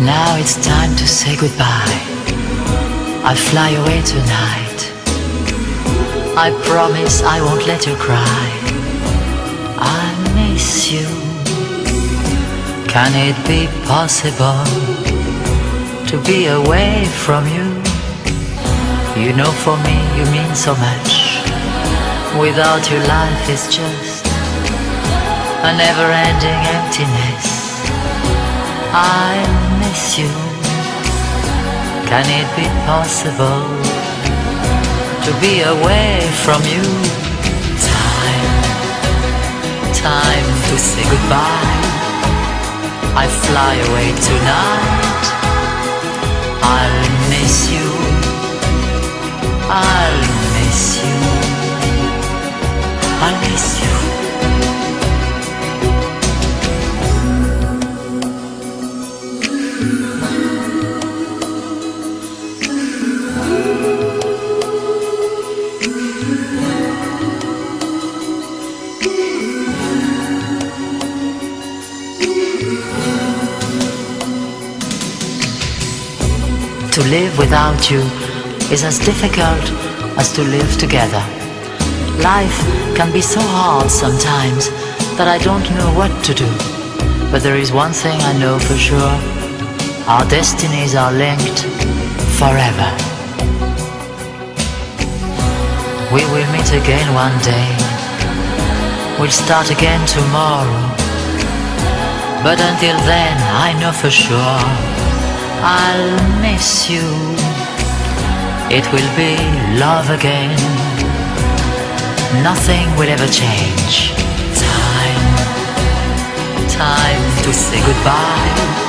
Now it's time to say goodbye. I'll fly away tonight. I promise I won't let you cry. I miss you. Can it be possible to be away from you? You know, for me, you mean so much. Without you, life is just a never ending emptiness. I miss you. Can it be possible to be away from you? Time, time to say goodbye. I fly away tonight. I'll miss you. I'll miss you. I'll miss you. To live without you is as difficult as to live together. Life can be so hard sometimes that I don't know what to do. But there is one thing I know for sure. Our destinies are linked forever. We will meet again one day. We'll start again tomorrow. But until then, I know for sure I'll miss you. It will be love again. Nothing will ever change. Time, time to say goodbye.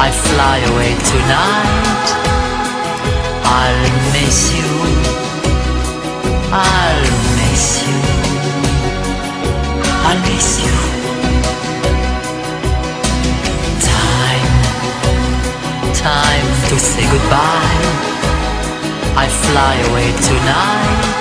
I fly away tonight. I'll miss you. I'll miss you. I'll miss you. To say goodbye. I fly away tonight.